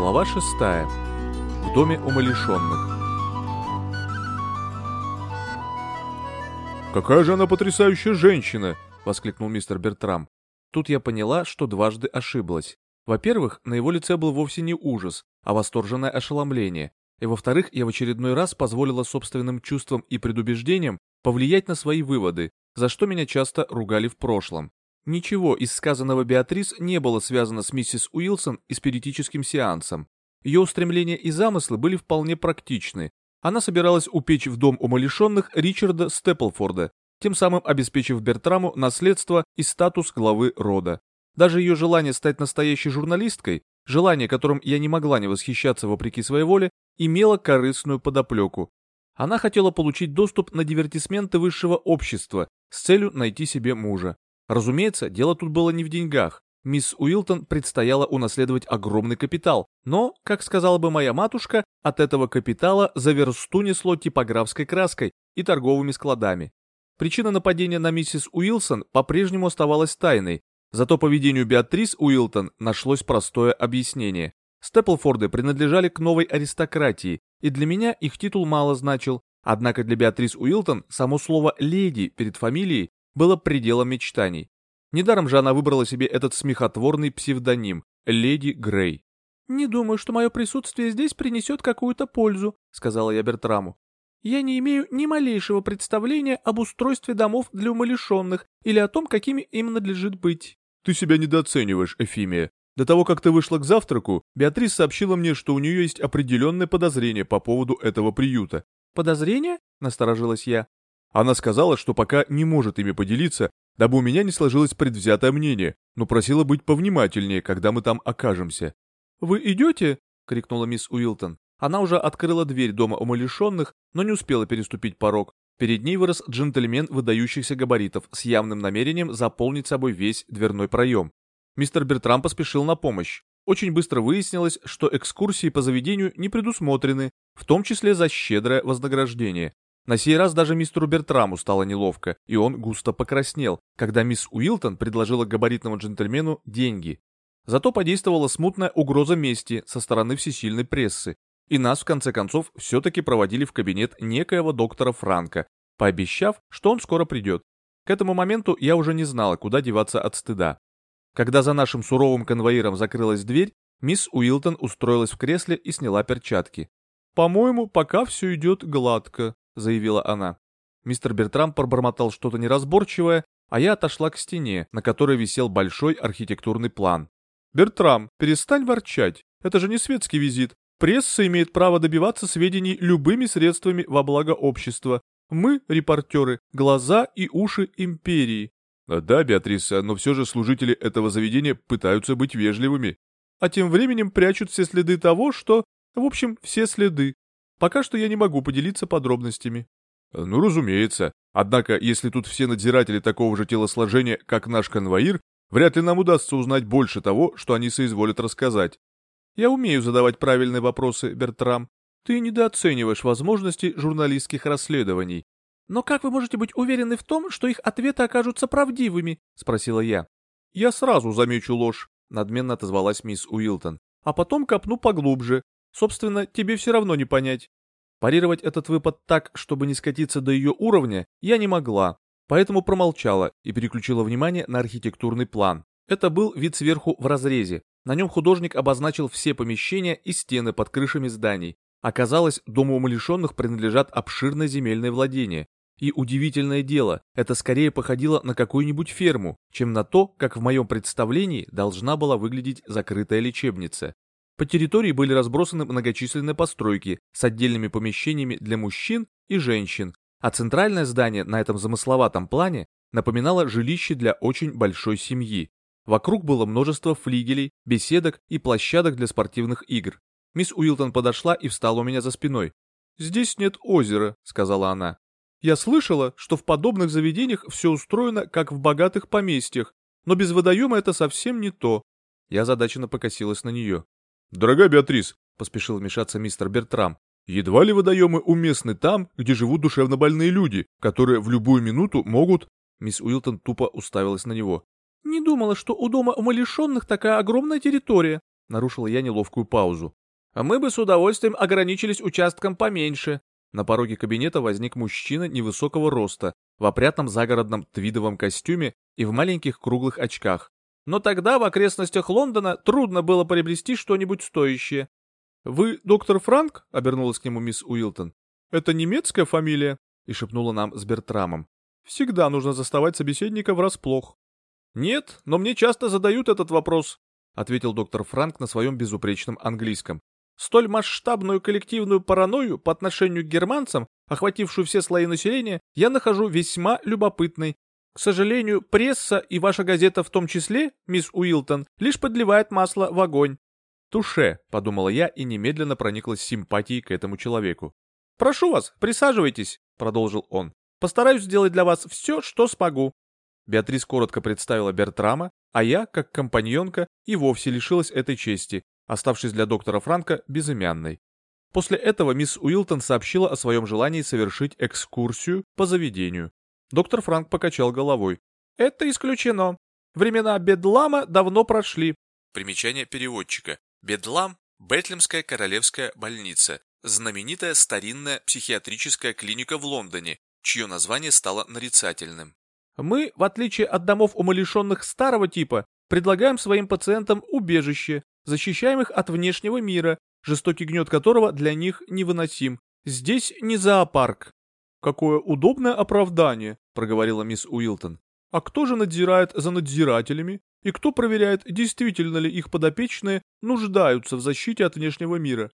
Глава 6. В доме умалишенных. «Какая же она потрясающая женщина!» — воскликнул мистер Бертрам. Тут я поняла, что дважды ошиблась. Во-первых, на его лице был вовсе не ужас, а восторженное ошеломление. И во-вторых, я в очередной раз позволила собственным чувствам и предубеждениям повлиять на свои выводы, за что меня часто ругали в прошлом. Ничего из сказанного Беатрис не было связано с миссис Уилсон и спиритическим сеансом. Ее устремления и замыслы были вполне практичны. Она собиралась упечь в дом умалишенных Ричарда Степлфорда, тем самым обеспечив Бертраму наследство и статус главы рода. Даже ее желание стать настоящей журналисткой, желание, которым я не могла не восхищаться вопреки своей воле, имело корыстную подоплеку. Она хотела получить доступ на дивертисменты высшего общества с целью найти себе мужа. Разумеется, дело тут было не в деньгах. Мисс Уилтон предстояло унаследовать огромный капитал, но, как сказала бы моя матушка, от этого капитала за версту несло типографской краской и торговыми складами. Причина нападения на миссис Уилсон по-прежнему оставалась тайной, зато поведению Беатрис Уилтон нашлось простое объяснение. Степлфорды принадлежали к новой аристократии, и для меня их титул мало значил, однако для Беатрис Уилтон само слово «леди» перед фамилией было пределом мечтаний. Недаром же она выбрала себе этот смехотворный псевдоним – Леди Грей. «Не думаю, что мое присутствие здесь принесет какую-то пользу», – сказала я Бертраму. «Я не имею ни малейшего представления об устройстве домов для умалишенных или о том, какими им надлежит быть». «Ты себя недооцениваешь, Эфимия. До того, как ты вышла к завтраку, Беатрис сообщила мне, что у нее есть определенное подозрение по поводу этого приюта». «Подозрение?» – насторожилась я. Она сказала, что пока не может ими поделиться, дабы у меня не сложилось предвзятое мнение, но просила быть повнимательнее, когда мы там окажемся. «Вы идете?» — крикнула мисс Уилтон. Она уже открыла дверь дома умалишенных, но не успела переступить порог. Перед ней вырос джентльмен выдающихся габаритов с явным намерением заполнить собой весь дверной проем. Мистер Бертрам поспешил на помощь. Очень быстро выяснилось, что экскурсии по заведению не предусмотрены, в том числе за щедрое вознаграждение. На сей раз даже мистеру Бертраму стало неловко, и он густо покраснел, когда мисс Уилтон предложила габаритному джентльмену деньги. Зато подействовала смутная угроза мести со стороны всесильной прессы, и нас в конце концов все-таки проводили в кабинет некоего доктора Франка, пообещав, что он скоро придет. К этому моменту я уже не знала, куда деваться от стыда. Когда за нашим суровым конвоиром закрылась дверь, мисс Уилтон устроилась в кресле и сняла перчатки. «По-моему, пока все идет гладко», — заявила она. Мистер Бертрам пробормотал что-то неразборчивое, а я отошла к стене, на которой висел большой архитектурный план. «Бертрам, перестань ворчать. Это же не светский визит. Пресса имеет право добиваться сведений любыми средствами во благо общества. Мы, репортеры, глаза и уши империи». «Да, Беатриса, но все же служители этого заведения пытаются быть вежливыми». «А тем временем прячут все следы того, что... В общем, все следы. Пока что я не могу поделиться подробностями. Ну, разумеется. Однако, если тут все надзиратели такого же телосложения, как наш конвоир, вряд ли нам удастся узнать больше того, что они соизволят рассказать. Я умею задавать правильные вопросы, Бертрам. Ты недооцениваешь возможности журналистских расследований. Но как вы можете быть уверены в том, что их ответы окажутся правдивыми? Спросила я. Я сразу замечу ложь, надменно отозвалась мисс Уилтон. А потом копну поглубже, Собственно, тебе все равно не понять. Парировать этот выпад так, чтобы не скатиться до ее уровня, я не могла, поэтому промолчала и переключила внимание на архитектурный план. Это был вид сверху в разрезе. На нем художник обозначил все помещения и стены под крышами зданий. Оказалось, дому умалишенных принадлежат обширные земельные владения. И удивительное дело, это скорее походило на какую-нибудь ферму, чем на то, как в моем представлении должна была выглядеть закрытая лечебница. По территории были разбросаны многочисленные постройки с отдельными помещениями для мужчин и женщин, а центральное здание на этом замысловатом плане напоминало жилище для очень большой семьи. Вокруг было множество флигелей, беседок и площадок для спортивных игр. Мисс Уилтон подошла и встала у меня за спиной. «Здесь нет озера», — сказала она. «Я слышала, что в подобных заведениях все устроено, как в богатых поместьях, но без водоема это совсем не то». Я задаченно покосилась на нее. «Дорогая Беатрис», — поспешил вмешаться мистер Бертрам, «едва ли водоемы уместны там, где живут душевнобольные люди, которые в любую минуту могут...» Мисс Уилтон тупо уставилась на него. «Не думала, что у дома умалишенных такая огромная территория. нарушила я неловкую паузу. «А мы бы с удовольствием ограничились участком поменьше». На пороге кабинета возник мужчина невысокого роста, в опрятном загородном твидовом костюме и в маленьких круглых очках. Но тогда в окрестностях Лондона трудно было приобрести что-нибудь стоящее. «Вы доктор Франк?» — обернулась к нему мисс Уилтон. «Это немецкая фамилия?» — и шепнула нам с Бертрамом. «Всегда нужно заставать собеседника врасплох». «Нет, но мне часто задают этот вопрос», — ответил доктор Франк на своем безупречном английском. «Столь масштабную коллективную паранойю по отношению к германцам, охватившую все слои населения, я нахожу весьма любопытной. К сожалению, пресса и ваша газета в том числе, мисс Уилтон, лишь подливает масло в огонь». «Туше», — подумала я и немедленно прониклась симпатией к этому человеку. «Прошу вас, присаживайтесь», — продолжил он. «Постараюсь сделать для вас все, что смогу. Беатрис коротко представила Бертрама, а я, как компаньонка, и вовсе лишилась этой чести, оставшись для доктора Франка безымянной. После этого мисс Уилтон сообщила о своем желании совершить экскурсию по заведению. Доктор Франк покачал головой. «Это исключено. Времена Бедлама давно прошли». Примечание переводчика. Бедлам – Бетлемская королевская больница, знаменитая старинная психиатрическая клиника в Лондоне, чье название стало нарицательным. Мы, в отличие от домов умалишенных старого типа, предлагаем своим пациентам убежище, защищаем их от внешнего мира, жестокий гнет которого для них невыносим. Здесь не зоопарк. Какое удобное оправдание, проговорила мисс Уилтон. А кто же надзирает за надзирателями? И кто проверяет, действительно ли их подопечные нуждаются в защите от внешнего мира?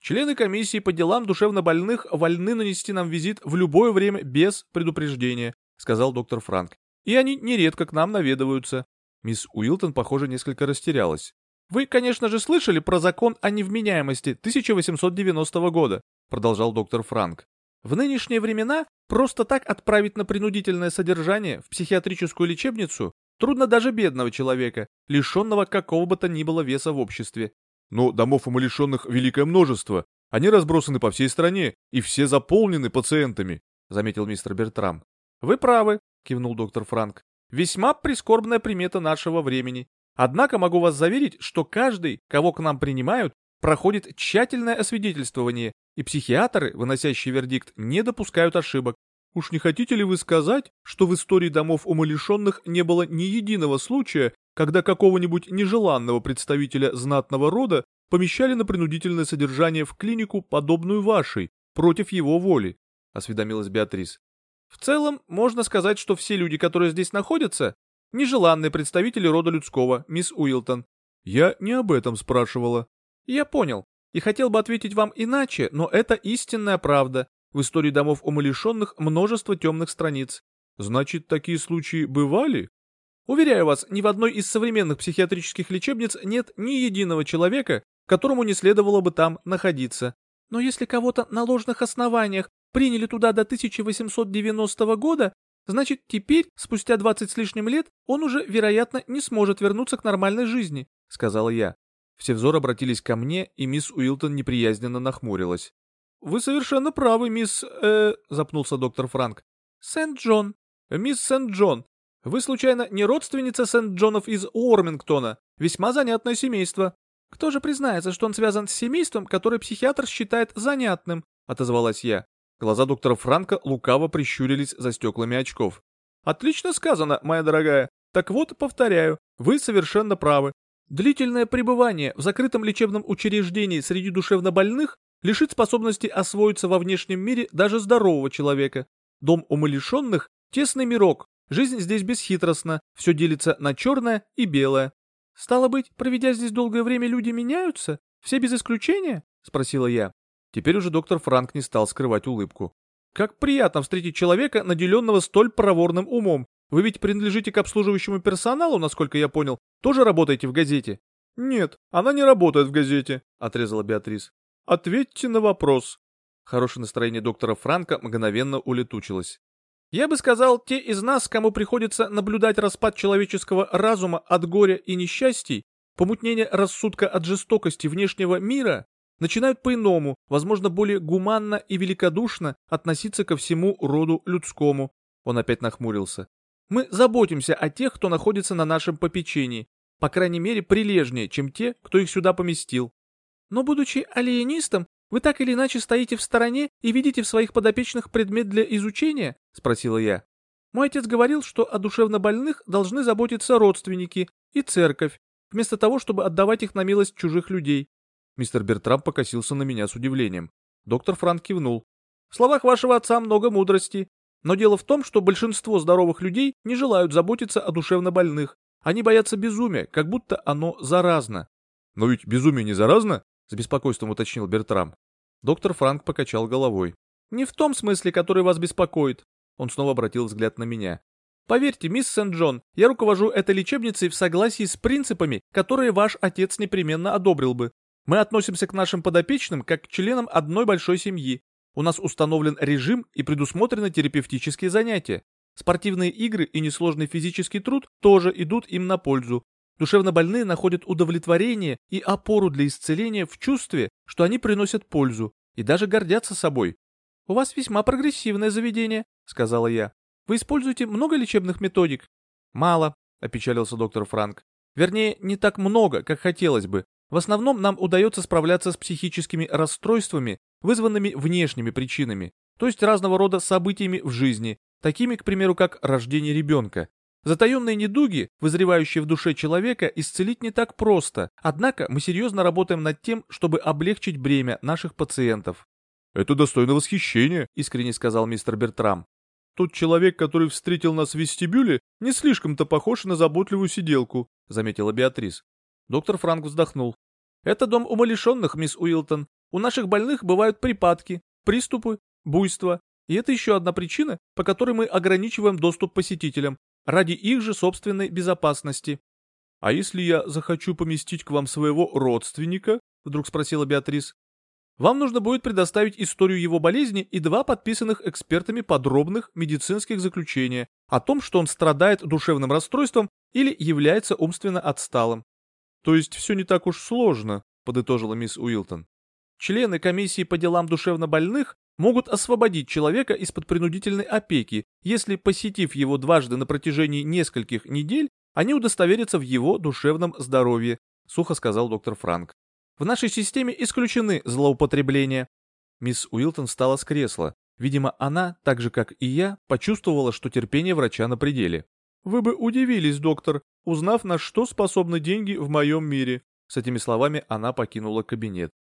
Члены комиссии по делам душевнобольных вольны нанести нам визит в любое время без предупреждения, — сказал доктор Франк. «И они нередко к нам наведываются». Мисс Уилтон, похоже, несколько растерялась. «Вы, конечно же, слышали про закон о невменяемости 1890 года», — продолжал доктор Франк. «В нынешние времена просто так отправить на принудительное содержание в психиатрическую лечебницу трудно даже бедного человека, лишенного какого бы то ни было веса в обществе. Но домов умалишенных великое множество. Они разбросаны по всей стране, и все заполнены пациентами», — заметил мистер Бертрам. «Вы правы», — кивнул доктор Франк. «Весьма прискорбная примета нашего времени. Однако могу вас заверить, что каждый, кого к нам принимают, проходит тщательное освидетельствование, и психиатры, выносящие вердикт, не допускают ошибок. Уж не хотите ли вы сказать, что в истории домов умалишенных не было ни единого случая, когда какого-нибудь нежеланного представителя знатного рода помещали на принудительное содержание в клинику, подобную вашей, против его воли?» — осведомилась Беатрис. В целом, можно сказать, что все люди, которые здесь находятся, нежеланные представители рода людского, мисс Уилтон. Я не об этом спрашивала. Я понял. И хотел бы ответить вам иначе, но это истинная правда. В истории домов умалишенных множество темных страниц. Значит, такие случаи бывали? Уверяю вас, ни в одной из современных психиатрических лечебниц нет ни единого человека, которому не следовало бы там находиться. Но если кого-то на ложных основаниях приняли туда до 1890 года, значит теперь, спустя 20 с лишним лет, он уже, вероятно, не сможет вернуться к нормальной жизни, сказала я. Все взоры обратились ко мне, и мисс Уилтон неприязненно нахмурилась. «Вы совершенно правы, мисс... э...» — запнулся доктор Франк. «Сент-Джон. Мисс Сент-Джон. Вы, случайно, не родственница Сент-Джонов из Уормингтона? Весьма занятное семейство». «Кто же признается, что он связан с семейством, которое психиатр считает занятным?» — отозвалась я. Глаза доктора Франка лукаво прищурились за стеклами очков. «Отлично сказано, моя дорогая. Так вот, повторяю, вы совершенно правы. Длительное пребывание в закрытом лечебном учреждении среди душевнобольных лишит способности освоиться во внешнем мире даже здорового человека. Дом умалишенных – тесный мирок, жизнь здесь бесхитростна, все делится на черное и белое. «Стало быть, проведя здесь долгое время, люди меняются? Все без исключения?» – спросила я. Теперь уже доктор Франк не стал скрывать улыбку. «Как приятно встретить человека, наделенного столь проворным умом. Вы ведь принадлежите к обслуживающему персоналу, насколько я понял. Тоже работаете в газете?» «Нет, она не работает в газете», — отрезала Беатрис. «Ответьте на вопрос». Хорошее настроение доктора Франка мгновенно улетучилось. «Я бы сказал, те из нас, кому приходится наблюдать распад человеческого разума от горя и несчастий, помутнение рассудка от жестокости внешнего мира, начинают по-иному, возможно, более гуманно и великодушно относиться ко всему роду людскому. Он опять нахмурился. Мы заботимся о тех, кто находится на нашем попечении. по крайней мере, прилежнее, чем те, кто их сюда поместил. Но будучи алиенистом, вы так или иначе стоите в стороне и видите в своих подопечных предмет для изучения? Спросила я. Мой отец говорил, что о душевнобольных должны заботиться родственники и церковь, вместо того, чтобы отдавать их на милость чужих людей. Мистер Бертрам покосился на меня с удивлением. Доктор Франк кивнул. В словах вашего отца много мудрости. Но дело в том, что большинство здоровых людей не желают заботиться о душевнобольных. Они боятся безумия, как будто оно заразно. Но ведь безумие не заразно? С беспокойством уточнил Бертрам. Доктор Франк покачал головой. Не в том смысле, который вас беспокоит. Он снова обратил взгляд на меня. Поверьте, мисс Сент-Джон, я руковожу этой лечебницей в согласии с принципами, которые ваш отец непременно одобрил бы. Мы относимся к нашим подопечным как к членам одной большой семьи. У нас установлен режим и предусмотрены терапевтические занятия. Спортивные игры и несложный физический труд тоже идут им на пользу. Душевнобольные находят удовлетворение и опору для исцеления в чувстве, что они приносят пользу, и даже гордятся собой. «У вас весьма прогрессивное заведение», — сказала я. «Вы используете много лечебных методик?» «Мало», — опечалился доктор Франк. «Вернее, не так много, как хотелось бы. В основном нам удается справляться с психическими расстройствами, вызванными внешними причинами, то есть разного рода событиями в жизни, такими, к примеру, как рождение ребенка. Затаенные недуги, вызревающие в душе человека, исцелить не так просто, однако мы серьезно работаем над тем, чтобы облегчить бремя наших пациентов. «Это достойно восхищения», — искренне сказал мистер Бертрам. «Тот человек, который встретил нас в вестибюле, не слишком-то похож на заботливую сиделку», — заметила Беатрис. Доктор Франк вздохнул. «Это дом умалишенных, мисс Уилтон. У наших больных бывают припадки, приступы, буйства. И это еще одна причина, по которой мы ограничиваем доступ посетителям, ради их же собственной безопасности». «А если я захочу поместить к вам своего родственника?» — вдруг спросила Беатрис. Вам нужно будет предоставить историю его болезни и два подписанных экспертами подробных медицинских заключения о том, что он страдает душевным расстройством или является умственно отсталым. То есть все не так уж сложно, подытожила мисс Уилтон. Члены комиссии по делам душевнобольных могут освободить человека из-под принудительной опеки, если, посетив его дважды на протяжении нескольких недель, они удостоверятся в его душевном здоровье, сухо сказал доктор Франк. В нашей системе исключены злоупотребления. Мисс Уилтон встала с кресла. Видимо, она, так же как и я, почувствовала, что терпение врача на пределе. «Вы бы удивились, доктор, узнав, на что способны деньги в моем мире». С этими словами она покинула кабинет.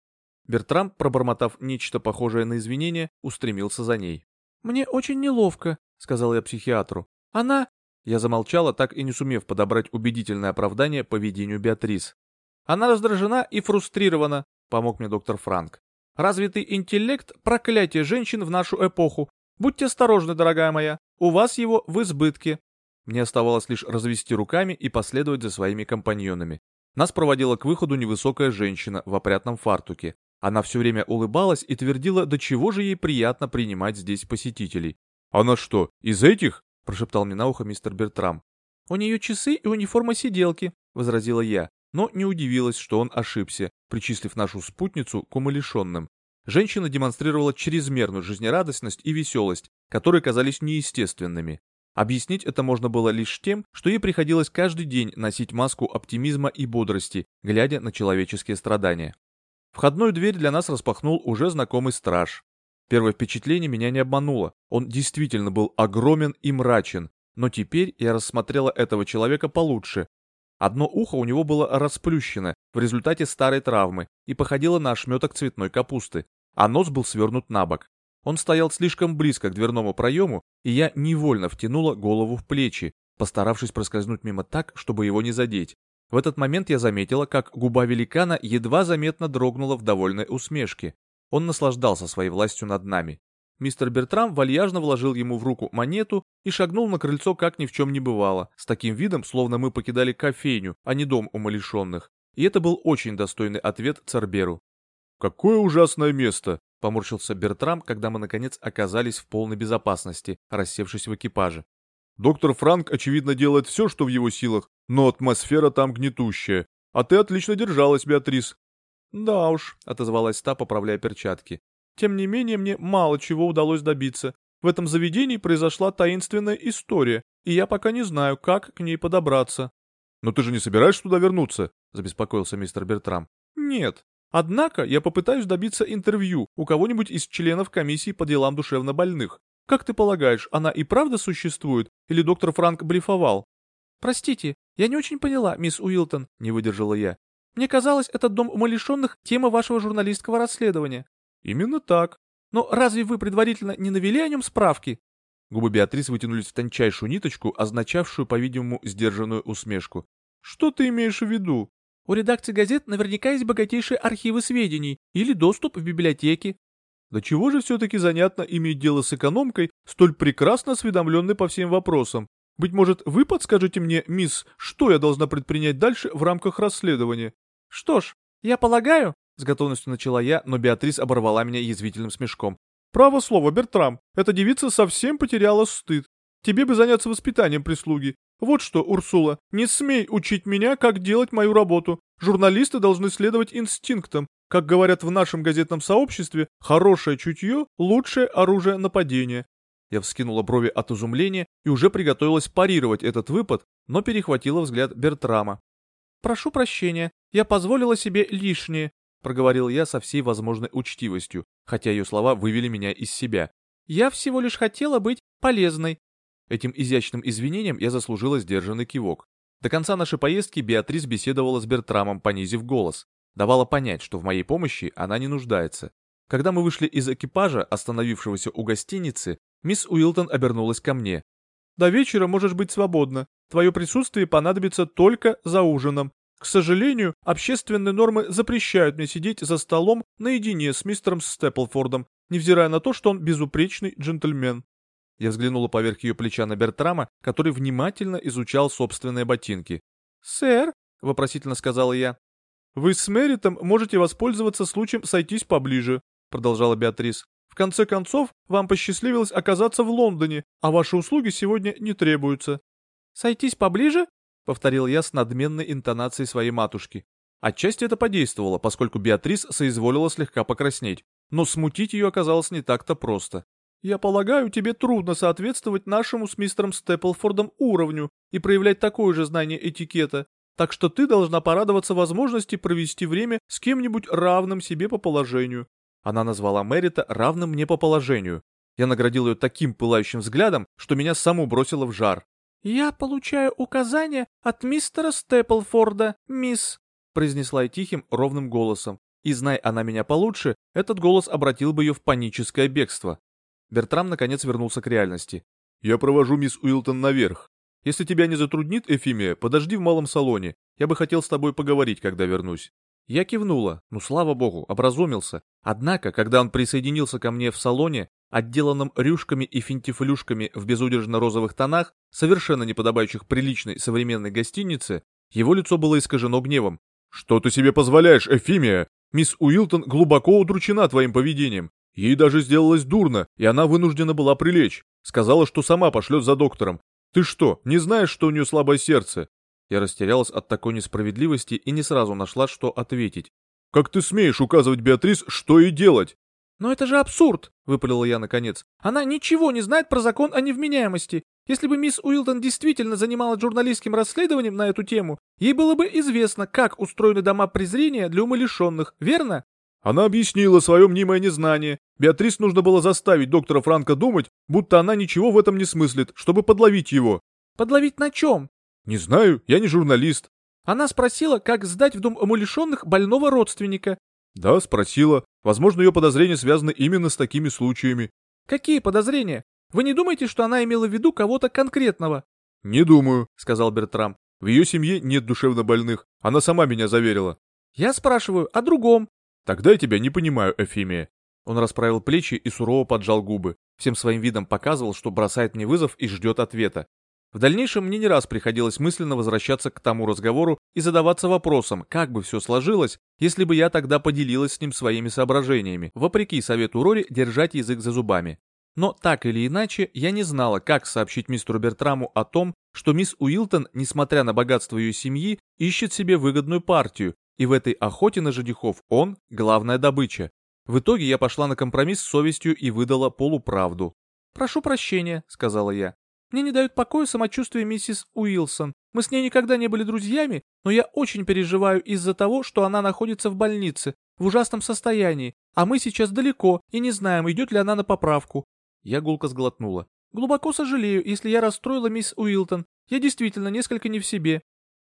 Бертрам, пробормотав нечто похожее на извинение, устремился за ней. «Мне очень неловко», — сказал я психиатру. «Она...» Я замолчала, так и не сумев подобрать убедительное оправдание поведению Беатрис. Она раздражена и фрустрирована, помог мне доктор Франк. Развитый интеллект – проклятие женщин в нашу эпоху. Будьте осторожны, дорогая моя, у вас его в избытке. Мне оставалось лишь развести руками и последовать за своими компаньонами. Нас проводила к выходу невысокая женщина в опрятном фартуке. Она все время улыбалась и твердила, до чего же ей приятно принимать здесь посетителей. «Она что, из этих?» – прошептал мне на ухо мистер Бертрам. «У нее часы и униформа сиделки», – возразила я но не удивилась, что он ошибся, причислив нашу спутницу к умалишенным. Женщина демонстрировала чрезмерную жизнерадостность и веселость, которые казались неестественными. Объяснить это можно было лишь тем, что ей приходилось каждый день носить маску оптимизма и бодрости, глядя на человеческие страдания. Входную дверь для нас распахнул уже знакомый страж. Первое впечатление меня не обмануло. Он действительно был огромен и мрачен, но теперь я рассмотрела этого человека получше, Одно ухо у него было расплющено в результате старой травмы и походило на ошметок цветной капусты, а нос был свернут на бок. Он стоял слишком близко к дверному проему, и я невольно втянула голову в плечи, постаравшись проскользнуть мимо так, чтобы его не задеть. В этот момент я заметила, как губа великана едва заметно дрогнула в довольной усмешке. Он наслаждался своей властью над нами. Мистер Бертрам вальяжно вложил ему в руку монету и шагнул на крыльцо, как ни в чем не бывало, с таким видом, словно мы покидали кофейню, а не дом умалишенных. И это был очень достойный ответ Церберу. «Какое ужасное место!» — поморщился Бертрам, когда мы, наконец, оказались в полной безопасности, рассевшись в экипаже. «Доктор Франк, очевидно, делает все, что в его силах, но атмосфера там гнетущая. А ты отлично держалась, Беатрис». «Да уж», — отозвалась та, поправляя перчатки. Тем не менее, мне мало чего удалось добиться. В этом заведении произошла таинственная история, и я пока не знаю, как к ней подобраться. «Но ты же не собираешься туда вернуться?» — забеспокоился мистер Бертрам. «Нет. Однако я попытаюсь добиться интервью у кого-нибудь из членов комиссии по делам душевнобольных. Как ты полагаешь, она и правда существует, или доктор Франк блефовал?» «Простите, я не очень поняла, мисс Уилтон», — не выдержала я. «Мне казалось, этот дом умалишенных — тема вашего журналистского расследования». «Именно так». «Но разве вы предварительно не навели о нем справки?» Губы Беатрис вытянулись в тончайшую ниточку, означавшую, по-видимому, сдержанную усмешку. «Что ты имеешь в виду?» «У редакции газет наверняка есть богатейшие архивы сведений или доступ в библиотеки». «Да чего же все-таки занятно иметь дело с экономкой, столь прекрасно осведомленной по всем вопросам? Быть может, вы подскажете мне, мисс, что я должна предпринять дальше в рамках расследования?» «Что ж, я полагаю...» — с готовностью начала я, но Беатрис оборвала меня язвительным смешком. Право слово, Бертрам, эта девица совсем потеряла стыд. Тебе бы заняться воспитанием прислуги. Вот что, Урсула, не смей учить меня, как делать мою работу. Журналисты должны следовать инстинктам. Как говорят в нашем газетном сообществе, хорошее чутье – лучшее оружие нападения. Я вскинула брови от изумления и уже приготовилась парировать этот выпад, но перехватила взгляд Бертрама. «Прошу прощения, я позволила себе лишнее проговорил я со всей возможной учтивостью, хотя ее слова вывели меня из себя. Я всего лишь хотела быть полезной. Этим изящным извинением я заслужила сдержанный кивок. До конца нашей поездки Беатрис беседовала с Бертрамом, понизив голос. Давала понять, что в моей помощи она не нуждается. Когда мы вышли из экипажа, остановившегося у гостиницы, мисс Уилтон обернулась ко мне. «До вечера можешь быть свободна. Твое присутствие понадобится только за ужином. К сожалению, общественные нормы запрещают мне сидеть за столом наедине с мистером Степлфордом, невзирая на то, что он безупречный джентльмен. Я взглянула поверх ее плеча на Бертрама, который внимательно изучал собственные ботинки. «Сэр?» — вопросительно сказала я. «Вы с Меритом можете воспользоваться случаем сойтись поближе», — продолжала Беатрис. «В конце концов, вам посчастливилось оказаться в Лондоне, а ваши услуги сегодня не требуются». «Сойтись поближе?» — повторил я с надменной интонацией своей матушки. Отчасти это подействовало, поскольку Беатрис соизволила слегка покраснеть, но смутить ее оказалось не так-то просто. «Я полагаю, тебе трудно соответствовать нашему с мистером Степлфордом уровню и проявлять такое же знание этикета, так что ты должна порадоваться возможности провести время с кем-нибудь равным себе по положению». Она назвала Мэрита равным мне по положению. Я наградил ее таким пылающим взглядом, что меня саму бросило в жар. «Я получаю указания от мистера Степлфорда, мисс», произнесла я тихим, ровным голосом. И, зная она меня получше, этот голос обратил бы ее в паническое бегство. Бертрам наконец вернулся к реальности. «Я провожу мисс Уилтон наверх. Если тебя не затруднит, Эфимия, подожди в малом салоне. Я бы хотел с тобой поговорить, когда вернусь». Я кивнула, ну слава богу, образумился. Однако, когда он присоединился ко мне в салоне, отделанном рюшками и финтифлюшками в безудержно-розовых тонах, совершенно не подобающих приличной современной гостинице, его лицо было искажено гневом. «Что ты себе позволяешь, Эфимия? Мисс Уилтон глубоко удручена твоим поведением. Ей даже сделалось дурно, и она вынуждена была прилечь. Сказала, что сама пошлет за доктором. Ты что, не знаешь, что у нее слабое сердце?» Я растерялась от такой несправедливости и не сразу нашла, что ответить. «Как ты смеешь указывать Беатрис, что ей делать?» «Но это же абсурд!» — выпалила я наконец. «Она ничего не знает про закон о невменяемости. Если бы мисс Уилтон действительно занималась журналистским расследованием на эту тему, ей было бы известно, как устроены дома презрения для умалишенных, верно?» Она объяснила свое мнимое незнание. Беатрис нужно было заставить доктора Франка думать, будто она ничего в этом не смыслит, чтобы подловить его. «Подловить на чем?» «Не знаю, я не журналист». Она спросила, как сдать в дом умалишенных больного родственника. Да, спросила. Возможно, ее подозрения связаны именно с такими случаями. Какие подозрения? Вы не думаете, что она имела в виду кого-то конкретного? Не думаю, сказал Бертрам. В ее семье нет душевно больных. Она сама меня заверила. Я спрашиваю о другом. Тогда я тебя не понимаю, Эфимия. Он расправил плечи и сурово поджал губы. Всем своим видом показывал, что бросает мне вызов и ждет ответа. В дальнейшем мне не раз приходилось мысленно возвращаться к тому разговору и задаваться вопросом, как бы все сложилось, если бы я тогда поделилась с ним своими соображениями, вопреки совету Рори держать язык за зубами. Но так или иначе, я не знала, как сообщить мистеру Бертраму о том, что мисс Уилтон, несмотря на богатство ее семьи, ищет себе выгодную партию, и в этой охоте на женихов он – главная добыча. В итоге я пошла на компромисс с совестью и выдала полуправду. «Прошу прощения», — сказала я. Мне не дают покоя самочувствие миссис Уилсон. Мы с ней никогда не были друзьями, но я очень переживаю из-за того, что она находится в больнице, в ужасном состоянии, а мы сейчас далеко и не знаем, идет ли она на поправку». Я гулко сглотнула. «Глубоко сожалею, если я расстроила мисс Уилтон. Я действительно несколько не в себе».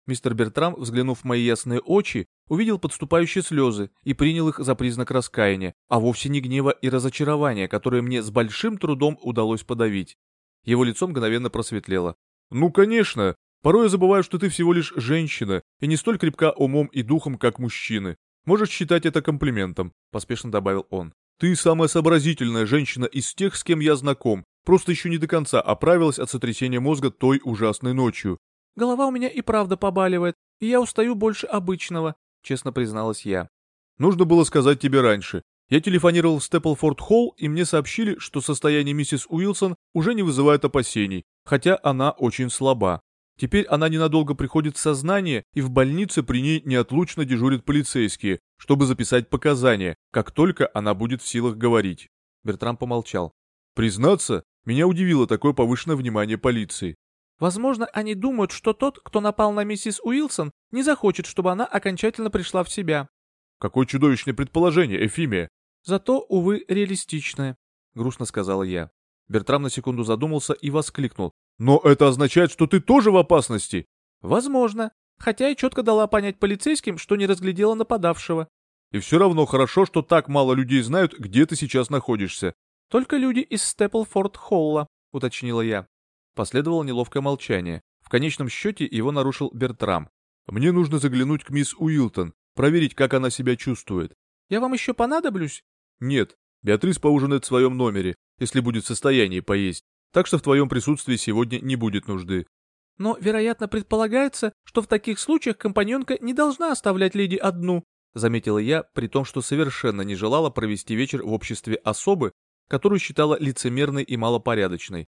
Мистер Бертрам, взглянув в мои ясные очи, увидел подступающие слезы и принял их за признак раскаяния, а вовсе не гнева и разочарования, которые мне с большим трудом удалось подавить. Его лицо мгновенно просветлело. «Ну, конечно. Порой я забываю, что ты всего лишь женщина и не столь крепка умом и духом, как мужчины. Можешь считать это комплиментом», — поспешно добавил он. «Ты самая сообразительная женщина из тех, с кем я знаком, просто еще не до конца оправилась от сотрясения мозга той ужасной ночью». «Голова у меня и правда побаливает, и я устаю больше обычного», — честно призналась я. «Нужно было сказать тебе раньше. Я телефонировал в Степлфорд-Холл, и мне сообщили, что состояние миссис Уилсон уже не вызывает опасений, хотя она очень слаба. Теперь она ненадолго приходит в сознание, и в больнице при ней неотлучно дежурят полицейские, чтобы записать показания, как только она будет в силах говорить. Бертрам помолчал. Признаться, меня удивило такое повышенное внимание полиции. Возможно, они думают, что тот, кто напал на миссис Уилсон, не захочет, чтобы она окончательно пришла в себя. Какое чудовищное предположение, Эфимия. Зато, увы, реалистичное, грустно сказала я. Бертрам на секунду задумался и воскликнул. «Но это означает, что ты тоже в опасности!» «Возможно, хотя и четко дала понять полицейским, что не разглядела нападавшего». «И все равно хорошо, что так мало людей знают, где ты сейчас находишься». «Только люди из Степлфорд-Холла», — уточнила я. Последовало неловкое молчание. В конечном счете его нарушил Бертрам. «Мне нужно заглянуть к мисс Уилтон, проверить, как она себя чувствует». «Я вам еще понадоблюсь?» «Нет, Беатрис поужинает в своем номере, если будет в состоянии поесть, так что в твоем присутствии сегодня не будет нужды. Но, вероятно, предполагается, что в таких случаях компаньонка не должна оставлять леди одну, заметила я, при том, что совершенно не желала провести вечер в обществе особы, которую считала лицемерной и малопорядочной.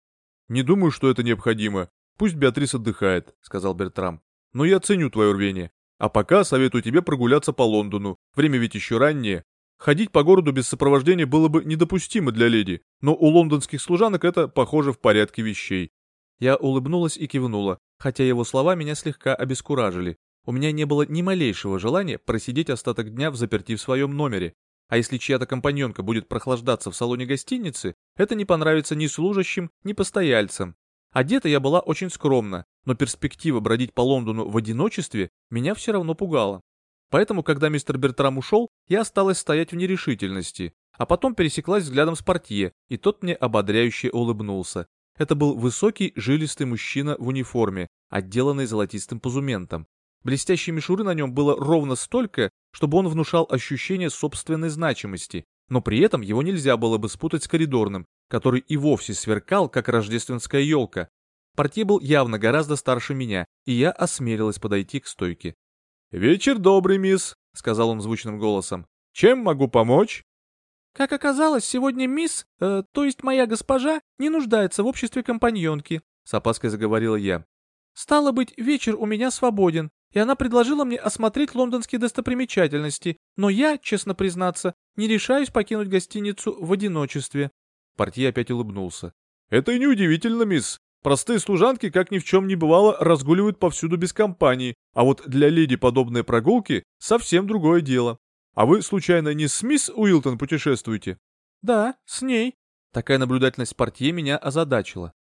«Не думаю, что это необходимо. Пусть Беатрис отдыхает», — сказал Бертрам. «Но я ценю твое рвение. А пока советую тебе прогуляться по Лондону. Время ведь еще раннее, Ходить по городу без сопровождения было бы недопустимо для леди, но у лондонских служанок это, похоже, в порядке вещей. Я улыбнулась и кивнула, хотя его слова меня слегка обескуражили. У меня не было ни малейшего желания просидеть остаток дня в заперти в своем номере. А если чья-то компаньонка будет прохлаждаться в салоне гостиницы, это не понравится ни служащим, ни постояльцам. Одета я была очень скромно, но перспектива бродить по Лондону в одиночестве меня все равно пугала. Поэтому, когда мистер Бертрам ушел, я осталась стоять в нерешительности, а потом пересеклась взглядом с портье, и тот мне ободряюще улыбнулся. Это был высокий, жилистый мужчина в униформе, отделанный золотистым позументом. Блестящей мишуры на нем было ровно столько, чтобы он внушал ощущение собственной значимости, но при этом его нельзя было бы спутать с коридорным, который и вовсе сверкал, как рождественская елка. Портье был явно гораздо старше меня, и я осмелилась подойти к стойке. «Вечер добрый, мисс», — сказал он звучным голосом. «Чем могу помочь?» «Как оказалось, сегодня мисс, э, то есть моя госпожа, не нуждается в обществе компаньонки», — с опаской заговорила я. «Стало быть, вечер у меня свободен, и она предложила мне осмотреть лондонские достопримечательности, но я, честно признаться, не решаюсь покинуть гостиницу в одиночестве». Портье опять улыбнулся. «Это и неудивительно, мисс. Простые служанки, как ни в чем не бывало, разгуливают повсюду без компании, а вот для леди подобные прогулки — совсем другое дело. А вы, случайно, не с мисс Уилтон путешествуете? Да, с ней. Такая наблюдательность портье меня озадачила.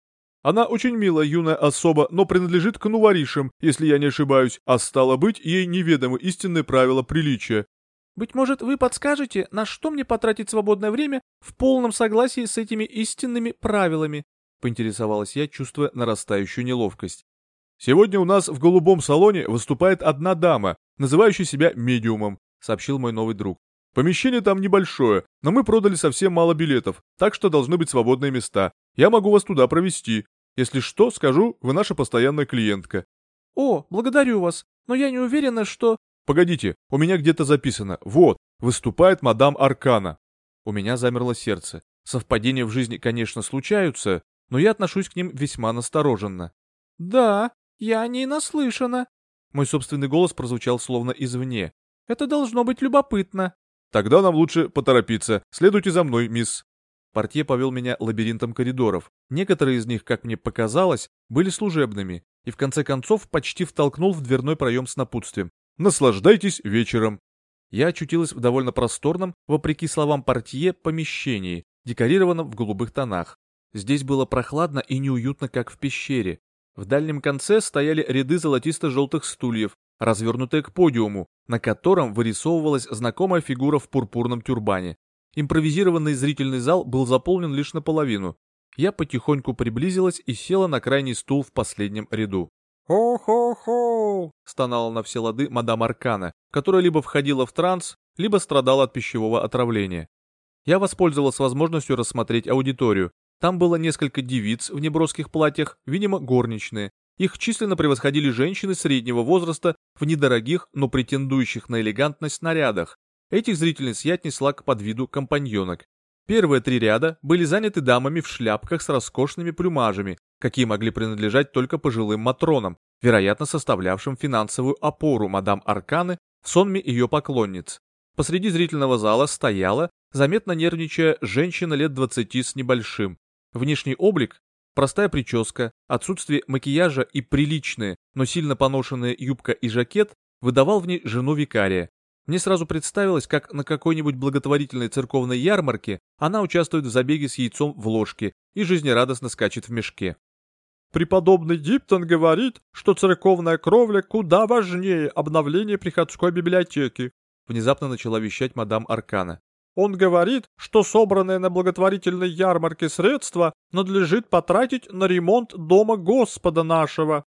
Она очень милая юная особа, но принадлежит к нуворишам, если я не ошибаюсь, а стало быть, ей неведомы истинные правила приличия. Быть может, вы подскажете, на что мне потратить свободное время в полном согласии с этими истинными правилами? — поинтересовалась я, чувствуя нарастающую неловкость. «Сегодня у нас в голубом салоне выступает одна дама, называющая себя медиумом», — сообщил мой новый друг. «Помещение там небольшое, но мы продали совсем мало билетов, так что должны быть свободные места. Я могу вас туда провести. Если что, скажу, вы наша постоянная клиентка». «О, благодарю вас, но я не уверена, что...» «Погодите, у меня где-то записано. Вот, выступает мадам Аркана». У меня замерло сердце. Совпадения в жизни, конечно, случаются, но я отношусь к ним весьма настороженно. «Да, я о ней наслышана». Мой собственный голос прозвучал словно извне. «Это должно быть любопытно». «Тогда нам лучше поторопиться. Следуйте за мной, мисс». Портье повел меня лабиринтом коридоров. Некоторые из них, как мне показалось, были служебными. и в конце концов почти втолкнул в дверной проем с напутствием. «Наслаждайтесь вечером!» Я очутилась в довольно просторном, вопреки словам портье, помещении, декорированном в голубых тонах. Здесь было прохладно и неуютно, как в пещере. В дальнем конце стояли ряды золотисто-желтых стульев, развернутые к подиуму, на котором вырисовывалась знакомая фигура в пурпурном тюрбане. Импровизированный зрительный зал был заполнен лишь наполовину. Я потихоньку приблизилась и села на крайний стул в последнем ряду. «Хо-хо-хо!» — стонала на все лады мадам Аркана, которая либо входила в транс, либо страдала от пищевого отравления. Я воспользовалась возможностью рассмотреть аудиторию. Там было несколько девиц в неброских платьях, видимо, горничные. Их численно превосходили женщины среднего возраста в недорогих, но претендующих на элегантность нарядах. Этих зрительниц я отнесла к подвиду компаньонок. Первые три ряда были заняты дамами в шляпках с роскошными плюмажами, какие могли принадлежать только пожилым матронам, вероятно составлявшим финансовую опору мадам Арканы в сонме ее поклонниц. Посреди зрительного зала стояла, заметно нервничая, женщина лет двадцати с небольшим. Внешний облик, простая прическа, отсутствие макияжа и приличные, но сильно поношенные юбка и жакет выдавал в ней жену викария. Мне сразу представилось, как на какой-нибудь благотворительной церковной ярмарке она участвует в забеге с яйцом в ложке и жизнерадостно скачет в мешке. Преподобный Диптон говорит, что церковная кровля куда важнее обновления приходской библиотеки, внезапно начала вещать мадам Аркана. Он говорит, что собранные на благотворительной ярмарке средства надлежит потратить на ремонт дома Господа нашего.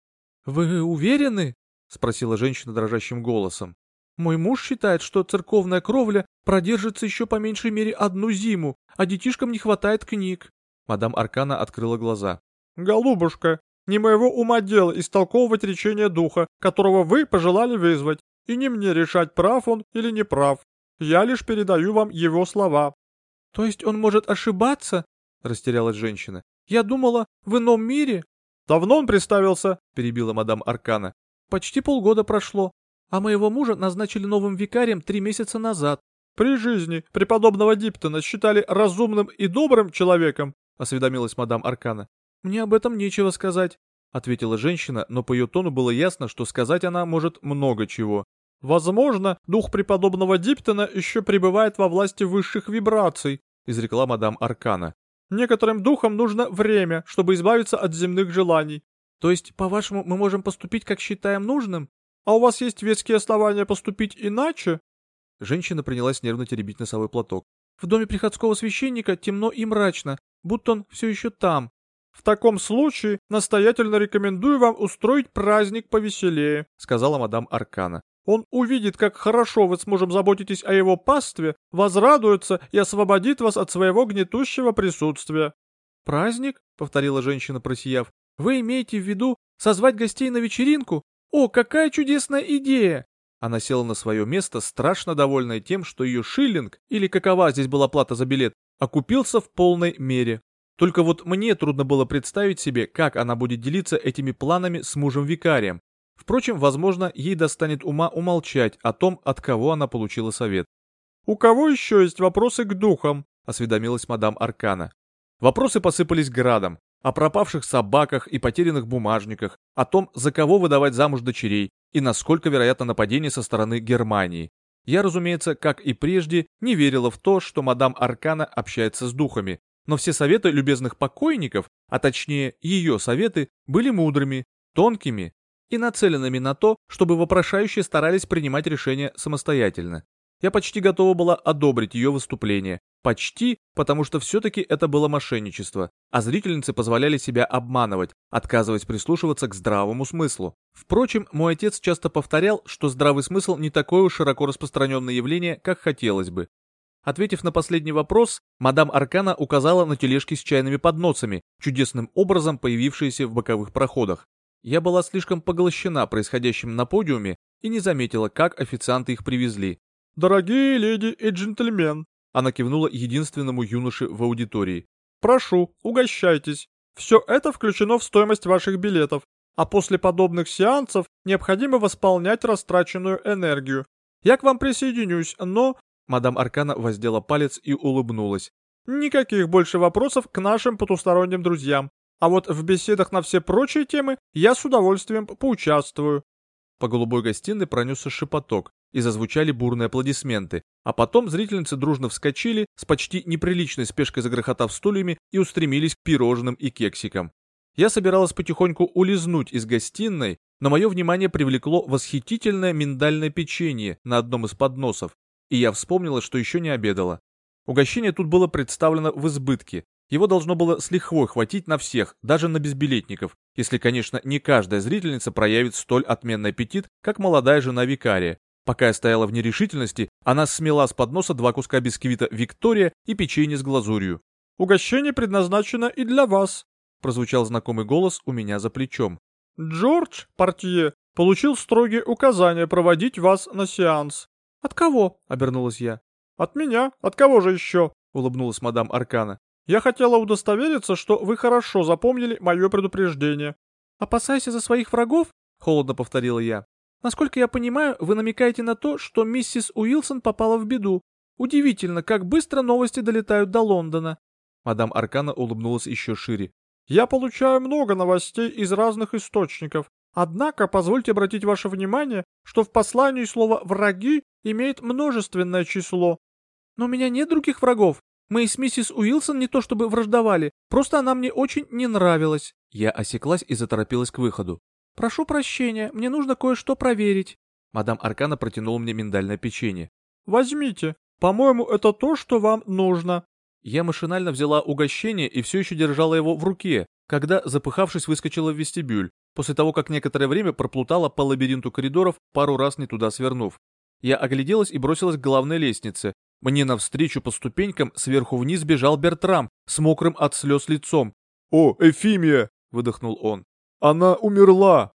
Вы уверены? спросила женщина дрожащим голосом. Мой муж считает, что церковная кровля продержится еще по меньшей мере одну зиму, а детишкам не хватает книг. Мадам Аркана открыла глаза. «Голубушка, не моего ума дело истолковывать речение духа, которого вы пожелали вызвать, и не мне решать, прав он или не прав. Я лишь передаю вам его слова». «То есть он может ошибаться?» — растерялась женщина. «Я думала, в ином мире...» «Давно он представился?» — перебила мадам Аркана. «Почти полгода прошло, а моего мужа назначили новым викарием три месяца назад». «При жизни преподобного Диптона считали разумным и добрым человеком?» — осведомилась мадам Аркана. «Мне об этом нечего сказать», — ответила женщина, но по ее тону было ясно, что сказать она может много чего. «Возможно, дух преподобного Диптона еще пребывает во власти высших вибраций», — изрекла мадам Аркана. «Некоторым духам нужно время, чтобы избавиться от земных желаний». «То есть, по-вашему, мы можем поступить, как считаем нужным?» «А у вас есть веские основания поступить иначе?» Женщина принялась нервно теребить носовой платок. «В доме приходского священника темно и мрачно, будто он все еще там. «В таком случае настоятельно рекомендую вам устроить праздник повеселее», сказала мадам Аркана. «Он увидит, как хорошо вы сможем заботитесь о его пастве, возрадуется и освободит вас от своего гнетущего присутствия». «Праздник?» — повторила женщина, просияв. «Вы имеете в виду созвать гостей на вечеринку? О, какая чудесная идея!» Она села на свое место, страшно довольная тем, что ее шиллинг, или какова здесь была плата за билет, окупился в полной мере. Только вот мне трудно было представить себе, как она будет делиться этими планами с мужем-викарием. Впрочем, возможно, ей достанет ума умолчать о том, от кого она получила совет. «У кого еще есть вопросы к духам?» — осведомилась мадам Аркана. Вопросы посыпались градом. О пропавших собаках и потерянных бумажниках, о том, за кого выдавать замуж дочерей и насколько вероятно нападение со стороны Германии. Я, разумеется, как и прежде, не верила в то, что мадам Аркана общается с духами, но все советы любезных покойников, а точнее ее советы, были мудрыми, тонкими и нацеленными на то, чтобы вопрошающие старались принимать решения самостоятельно. Я почти готова была одобрить ее выступление. Почти, потому что все-таки это было мошенничество, а зрительницы позволяли себя обманывать, отказываясь прислушиваться к здравому смыслу. Впрочем, мой отец часто повторял, что здравый смысл не такое уж широко распространенное явление, как хотелось бы. Ответив на последний вопрос, мадам Аркана указала на тележки с чайными подносами, чудесным образом появившиеся в боковых проходах. Я была слишком поглощена происходящим на подиуме и не заметила, как официанты их привезли. «Дорогие леди и джентльмен», она кивнула единственному юноше в аудитории. «Прошу, угощайтесь. Все это включено в стоимость ваших билетов, а после подобных сеансов необходимо восполнять растраченную энергию. Я к вам присоединюсь, но Мадам Аркана воздела палец и улыбнулась. «Никаких больше вопросов к нашим потусторонним друзьям. А вот в беседах на все прочие темы я с удовольствием поучаствую. По голубой гостиной пронесся шепоток, и зазвучали бурные аплодисменты, а потом зрительницы дружно вскочили, с почти неприличной спешкой загрохотав стульями и устремились к пирожным и кексикам. Я собиралась потихоньку улизнуть из гостиной, но мое внимание привлекло восхитительное миндальное печенье на одном из подносов, и я вспомнила, что еще не обедала. Угощение тут было представлено в избытке, его должно было с лихвой хватить на всех, даже на безбилетников, если, конечно, не каждая зрительница проявит столь отменный аппетит, как молодая жена викария. Пока я стояла в нерешительности, она смела с подноса два куска бисквита «Виктория» и печенье с глазурью. «Угощение предназначено и для вас», — прозвучал знакомый голос у меня за плечом. «Джордж, портье, получил строгие указания проводить вас на сеанс». «От кого?» — обернулась я. «От меня? От кого же еще?» — улыбнулась мадам Аркана. Я хотела удостовериться, что вы хорошо запомнили мое предупреждение. Опасайся за своих врагов? Холодно повторила я. Насколько я понимаю, вы намекаете на то, что миссис Уилсон попала в беду. Удивительно, как быстро новости долетают до Лондона. Мадам Аркана улыбнулась еще шире. Я получаю много новостей из разных источников. Однако, позвольте обратить ваше внимание, что в послании слово «враги» имеет множественное число. Но у меня нет других врагов, мы с миссис Уилсон не то чтобы враждовали, просто она мне очень не нравилась. Я осеклась и заторопилась к выходу. «Прошу прощения, мне нужно кое-что проверить». Мадам Аркана протянула мне миндальное печенье. «Возьмите. По-моему, это то, что вам нужно». Я машинально взяла угощение и все еще держала его в руке, когда, запыхавшись, выскочила в вестибюль, после того, как некоторое время проплутала по лабиринту коридоров, пару раз не туда свернув. Я огляделась и бросилась к главной лестнице, мне навстречу по ступенькам сверху вниз бежал Бертрам с мокрым от слез лицом. «О, Эфимия!» — выдохнул он. «Она умерла!»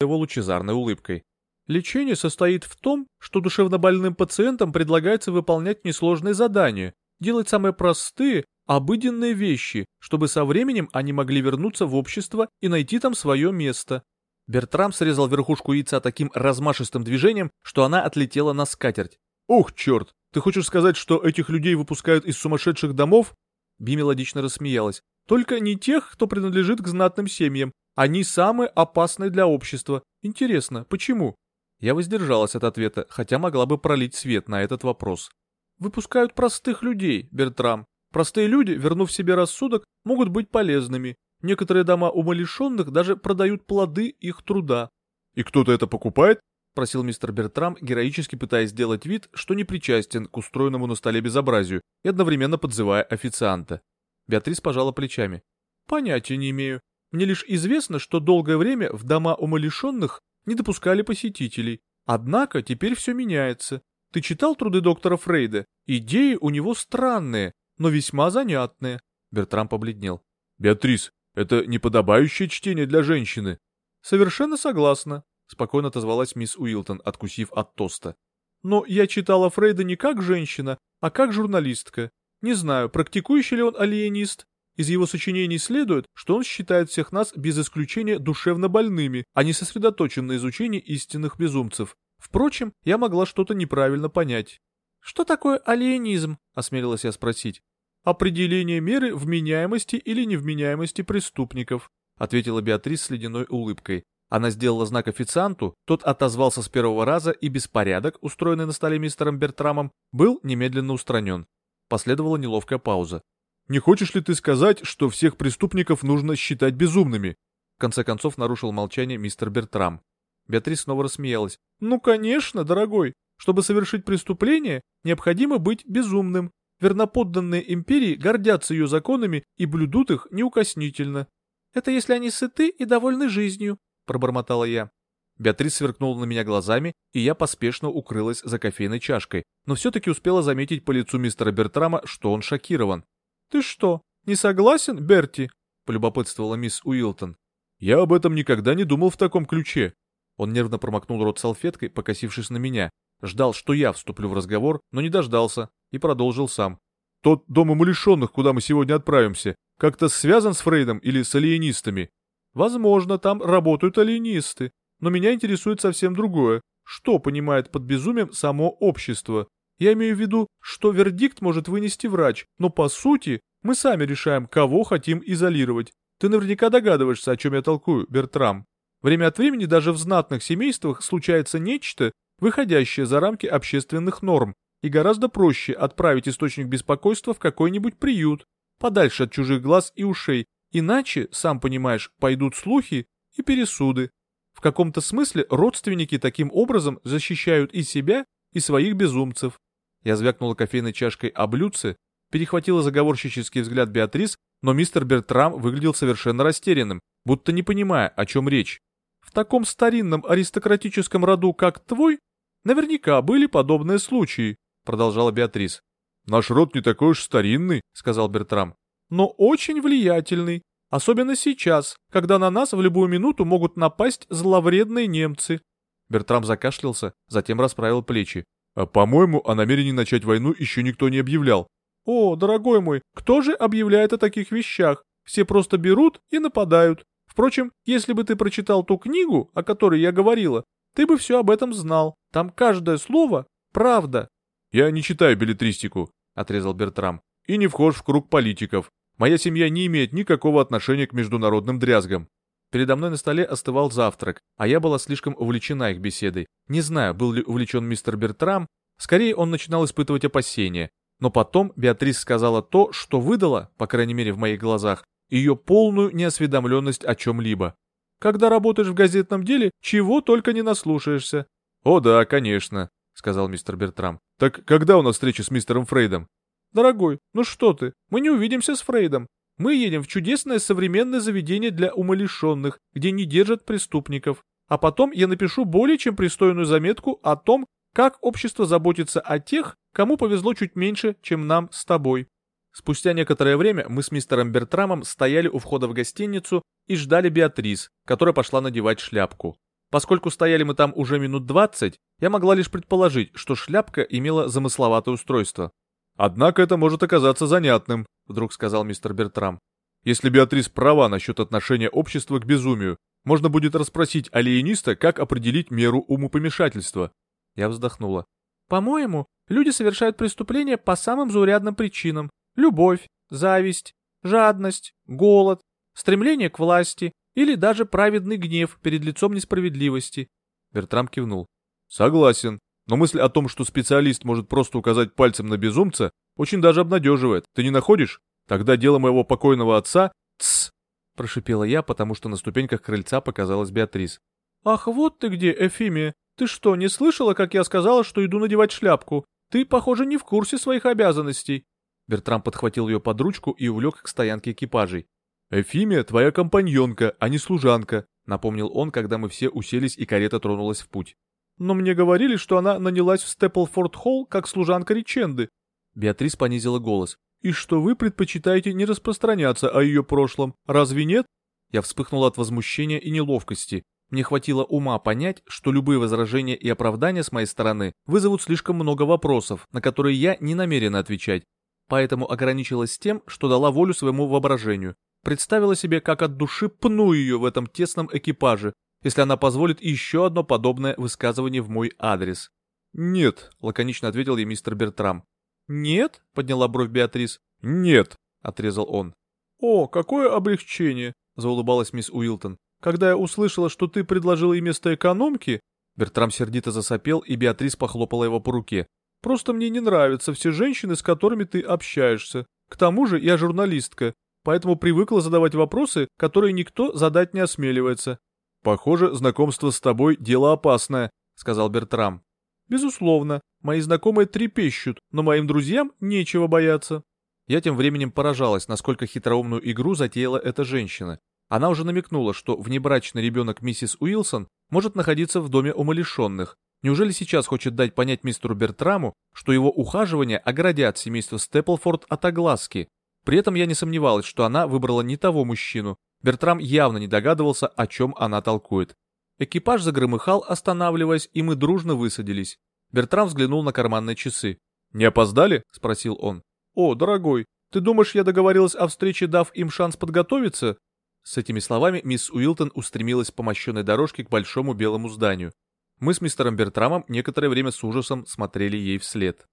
Его лучезарной улыбкой. Лечение состоит в том, что душевнобольным пациентам предлагается выполнять несложные задания, делать самые простые, обыденные вещи, чтобы со временем они могли вернуться в общество и найти там свое место. Бертрам срезал верхушку яйца таким размашистым движением, что она отлетела на скатерть. «Ох, черт! Ты хочешь сказать, что этих людей выпускают из сумасшедших домов?» Би мелодично рассмеялась. «Только не тех, кто принадлежит к знатным семьям. Они самые опасные для общества. Интересно, почему?» Я воздержалась от ответа, хотя могла бы пролить свет на этот вопрос. «Выпускают простых людей, Бертрам. Простые люди, вернув себе рассудок, могут быть полезными. Некоторые дома умалишенных даже продают плоды их труда. «И кто-то это покупает?» — спросил мистер Бертрам, героически пытаясь сделать вид, что не причастен к устроенному на столе безобразию и одновременно подзывая официанта. Беатрис пожала плечами. «Понятия не имею. Мне лишь известно, что долгое время в дома умалишенных не допускали посетителей. Однако теперь все меняется. Ты читал труды доктора Фрейда? Идеи у него странные, но весьма занятные». Бертрам побледнел. «Беатрис, это неподобающее чтение для женщины. Совершенно согласна, спокойно отозвалась мисс Уилтон, откусив от тоста. Но я читала Фрейда не как женщина, а как журналистка. Не знаю, практикующий ли он алиенист. Из его сочинений следует, что он считает всех нас без исключения душевно больными, а не сосредоточен на изучении истинных безумцев. Впрочем, я могла что-то неправильно понять. «Что такое алиенизм?» — осмелилась я спросить. «Определение меры вменяемости или невменяемости преступников», ответила Беатрис с ледяной улыбкой. Она сделала знак официанту, тот отозвался с первого раза, и беспорядок, устроенный на столе мистером Бертрамом, был немедленно устранен. Последовала неловкая пауза. «Не хочешь ли ты сказать, что всех преступников нужно считать безумными?» В конце концов нарушил молчание мистер Бертрам. Беатрис снова рассмеялась. «Ну, конечно, дорогой. Чтобы совершить преступление, необходимо быть безумным. Верноподданные империи гордятся ее законами и блюдут их неукоснительно. Это если они сыты и довольны жизнью, пробормотала я. Беатрис сверкнула на меня глазами, и я поспешно укрылась за кофейной чашкой, но все-таки успела заметить по лицу мистера Бертрама, что он шокирован. «Ты что, не согласен, Берти?» — полюбопытствовала мисс Уилтон. «Я об этом никогда не думал в таком ключе». Он нервно промокнул рот салфеткой, покосившись на меня. Ждал, что я вступлю в разговор, но не дождался, и продолжил сам. «Тот дом умалишенных, куда мы сегодня отправимся, как-то связан с Фрейдом или с алиенистами?» «Возможно, там работают алиенисты, но меня интересует совсем другое. Что понимает под безумием само общество? Я имею в виду, что вердикт может вынести врач, но по сути Мы сами решаем, кого хотим изолировать. Ты наверняка догадываешься, о чем я толкую, Бертрам. Время от времени даже в знатных семействах случается нечто, выходящее за рамки общественных норм, и гораздо проще отправить источник беспокойства в какой-нибудь приют, подальше от чужих глаз и ушей, иначе, сам понимаешь, пойдут слухи и пересуды. В каком-то смысле родственники таким образом защищают и себя, и своих безумцев. Я звякнула кофейной чашкой о блюдце, перехватила заговорщический взгляд Беатрис, но мистер Бертрам выглядел совершенно растерянным, будто не понимая, о чем речь. В таком старинном аристократическом роду, как твой, наверняка были подобные случаи, продолжала Беатрис. Наш род не такой уж старинный, сказал Бертрам. Но очень влиятельный. Особенно сейчас, когда на нас в любую минуту могут напасть зловредные немцы. Бертрам закашлялся, затем расправил плечи. А, по-моему, о намерении начать войну еще никто не объявлял. О, дорогой мой, кто же объявляет о таких вещах? Все просто берут и нападают. Впрочем, если бы ты прочитал ту книгу, о которой я говорила, ты бы все об этом знал. Там каждое слово — правда. Я не читаю билетристику, — отрезал Бертрам, — и не вхож в круг политиков. Моя семья не имеет никакого отношения к международным дрязгам. Передо мной на столе остывал завтрак, а я была слишком увлечена их беседой. Не знаю, был ли увлечен мистер Бертрам, скорее он начинал испытывать опасения. Но потом Беатрис сказала то, что выдала, по крайней мере в моих глазах, ее полную неосведомленность о чем-либо. Когда работаешь в газетном деле, чего только не наслушаешься. «О да, конечно», — сказал мистер Бертрам. «Так когда у нас встреча с мистером Фрейдом?» «Дорогой, ну что ты, мы не увидимся с Фрейдом. Мы едем в чудесное современное заведение для умалишенных, где не держат преступников. А потом я напишу более чем пристойную заметку о том, как общество заботится о тех, кому повезло чуть меньше, чем нам с тобой. Спустя некоторое время мы с мистером Бертрамом стояли у входа в гостиницу и ждали Беатрис, которая пошла надевать шляпку. Поскольку стояли мы там уже минут двадцать, я могла лишь предположить, что шляпка имела замысловатое устройство. «Однако это может оказаться занятным», — вдруг сказал мистер Бертрам. «Если Беатрис права насчет отношения общества к безумию, можно будет расспросить алиениста, как определить меру умопомешательства». Я вздохнула. «По-моему, люди совершают преступления по самым заурядным причинам. Любовь, зависть, жадность, голод, стремление к власти или даже праведный гнев перед лицом несправедливости». Бертрам кивнул. «Согласен. Но мысль о том, что специалист может просто указать пальцем на безумца, очень даже обнадеживает. Ты не находишь? Тогда дело моего покойного отца... Тссс! Прошипела я, потому что на ступеньках крыльца показалась Беатрис. «Ах, вот ты где, Эфимия! Ты что, не слышала, как я сказала, что иду надевать шляпку? Ты, похоже, не в курсе своих обязанностей». Бертрам подхватил ее под ручку и увлек к стоянке экипажей. «Эфимия твоя компаньонка, а не служанка», — напомнил он, когда мы все уселись и карета тронулась в путь. Но мне говорили, что она нанялась в Степлфорд-Холл как служанка Риченды. Беатрис понизила голос. И что вы предпочитаете не распространяться о ее прошлом, разве нет? Я вспыхнула от возмущения и неловкости. Мне хватило ума понять, что любые возражения и оправдания с моей стороны вызовут слишком много вопросов, на которые я не намерена отвечать. Поэтому ограничилась тем, что дала волю своему воображению. Представила себе, как от души пну ее в этом тесном экипаже, если она позволит еще одно подобное высказывание в мой адрес. «Нет», — лаконично ответил ей мистер Бертрам. «Нет?» — подняла бровь Беатрис. «Нет», — отрезал он. «О, какое облегчение!» — заулыбалась мисс Уилтон. «Когда я услышала, что ты предложила ей место экономки...» Бертрам сердито засопел, и Беатрис похлопала его по руке. «Просто мне не нравятся все женщины, с которыми ты общаешься. К тому же я журналистка, поэтому привыкла задавать вопросы, которые никто задать не осмеливается. «Похоже, знакомство с тобой — дело опасное», — сказал Бертрам. «Безусловно, мои знакомые трепещут, но моим друзьям нечего бояться». Я тем временем поражалась, насколько хитроумную игру затеяла эта женщина. Она уже намекнула, что внебрачный ребенок миссис Уилсон может находиться в доме умалишенных. Неужели сейчас хочет дать понять мистеру Бертраму, что его ухаживания оградят семейство Степлфорд от огласки? При этом я не сомневалась, что она выбрала не того мужчину, Бертрам явно не догадывался, о чем она толкует. Экипаж загромыхал, останавливаясь, и мы дружно высадились. Бертрам взглянул на карманные часы. «Не опоздали?» — спросил он. «О, дорогой, ты думаешь, я договорилась о встрече, дав им шанс подготовиться?» С этими словами мисс Уилтон устремилась по мощенной дорожке к большому белому зданию. Мы с мистером Бертрамом некоторое время с ужасом смотрели ей вслед.